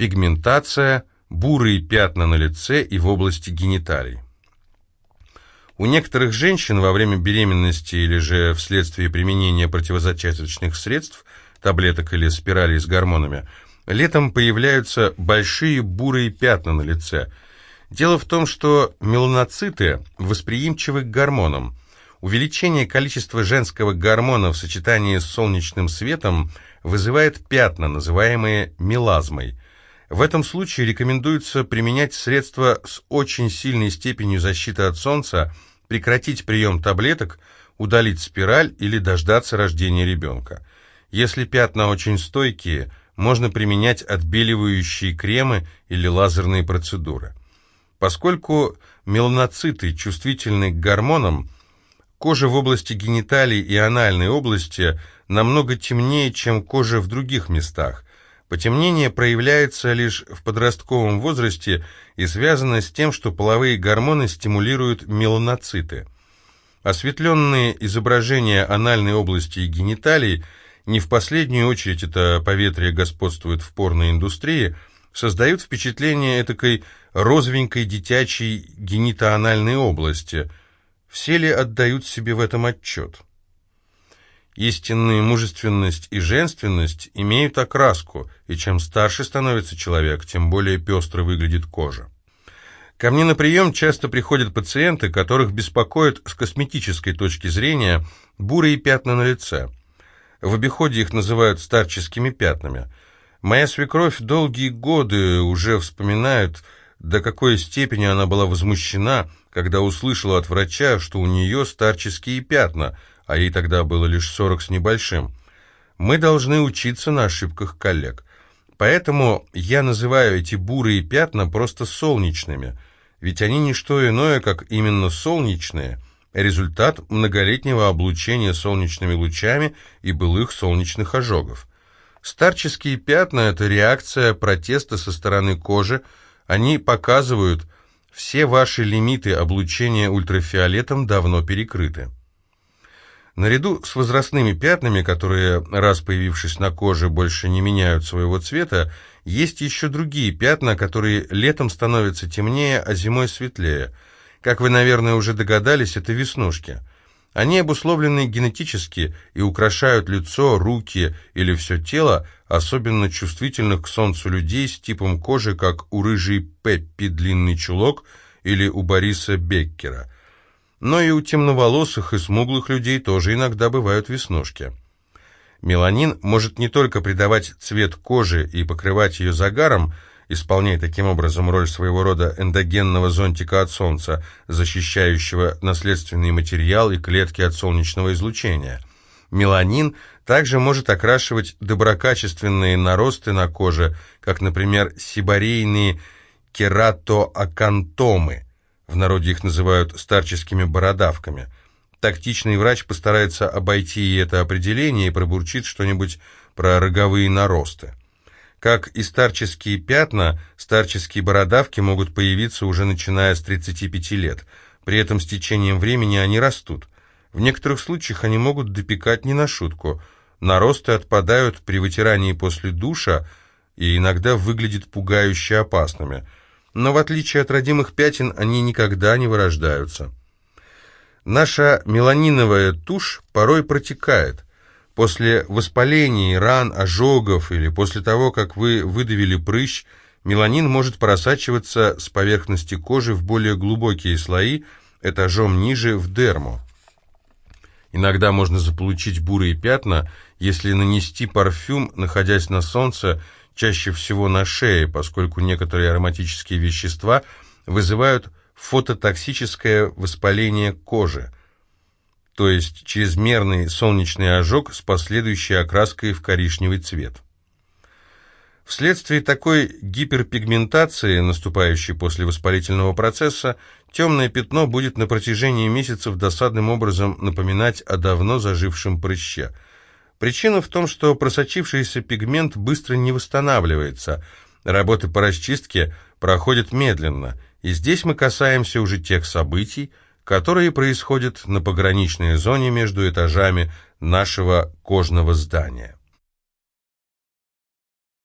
пигментация, бурые пятна на лице и в области гениталий. У некоторых женщин во время беременности или же вследствие применения противозачаточных средств, таблеток или спиралей с гормонами, летом появляются большие бурые пятна на лице. Дело в том, что меланоциты восприимчивы к гормонам. Увеличение количества женского гормона в сочетании с солнечным светом вызывает пятна, называемые мелазмой. В этом случае рекомендуется применять средства с очень сильной степенью защиты от солнца, прекратить прием таблеток, удалить спираль или дождаться рождения ребенка. Если пятна очень стойкие, можно применять отбеливающие кремы или лазерные процедуры. Поскольку меланоциты чувствительны к гормонам, кожа в области гениталий и анальной области намного темнее, чем кожа в других местах, Потемнение проявляется лишь в подростковом возрасте и связано с тем, что половые гормоны стимулируют меланоциты. Осветленные изображения анальной области и гениталий, не в последнюю очередь это поветрие господствует в порноиндустрии, создают впечатление этакой розовенькой детячей генитоанальной области. Все ли отдают себе в этом отчет? Истинная мужественность и женственность имеют окраску, и чем старше становится человек, тем более пестро выглядит кожа. Ко мне на прием часто приходят пациенты, которых беспокоят с косметической точки зрения бурые пятна на лице. В обиходе их называют старческими пятнами. Моя свекровь долгие годы уже вспоминает, до какой степени она была возмущена, когда услышала от врача, что у нее старческие пятна – а ей тогда было лишь сорок с небольшим. Мы должны учиться на ошибках коллег. Поэтому я называю эти бурые пятна просто солнечными, ведь они не что иное, как именно солнечные, результат многолетнего облучения солнечными лучами и былых солнечных ожогов. Старческие пятна – это реакция протеста со стороны кожи, они показывают, все ваши лимиты облучения ультрафиолетом давно перекрыты. Наряду с возрастными пятнами, которые, раз появившись на коже, больше не меняют своего цвета, есть еще другие пятна, которые летом становятся темнее, а зимой светлее. Как вы, наверное, уже догадались, это веснушки. Они обусловлены генетически и украшают лицо, руки или все тело, особенно чувствительных к солнцу людей с типом кожи, как у рыжей Пеппи длинный чулок или у Бориса Беккера – но и у темноволосых и смуглых людей тоже иногда бывают веснушки. Меланин может не только придавать цвет кожи и покрывать ее загаром, исполняя таким образом роль своего рода эндогенного зонтика от солнца, защищающего наследственный материал и клетки от солнечного излучения. Меланин также может окрашивать доброкачественные наросты на коже, как, например, сибарейные кератоакантомы – в народе их называют старческими бородавками. Тактичный врач постарается обойти это определение и пробурчит что-нибудь про роговые наросты. Как и старческие пятна, старческие бородавки могут появиться уже начиная с 35 лет. При этом с течением времени они растут. В некоторых случаях они могут допекать не на шутку. Наросты отпадают при вытирании после душа и иногда выглядят пугающе опасными – но в отличие от родимых пятен они никогда не вырождаются. Наша меланиновая тушь порой протекает. После воспалений, ран, ожогов или после того, как вы выдавили прыщ, меланин может просачиваться с поверхности кожи в более глубокие слои, этажом ниже в дерму. Иногда можно заполучить бурые пятна, если нанести парфюм, находясь на солнце, чаще всего на шее, поскольку некоторые ароматические вещества вызывают фототоксическое воспаление кожи, то есть чрезмерный солнечный ожог с последующей окраской в коричневый цвет. Вследствие такой гиперпигментации, наступающей после воспалительного процесса, темное пятно будет на протяжении месяцев досадным образом напоминать о давно зажившем прыще – Причина в том, что просочившийся пигмент быстро не восстанавливается, работы по расчистке проходят медленно, и здесь мы касаемся уже тех событий, которые происходят на пограничной зоне между этажами нашего кожного здания.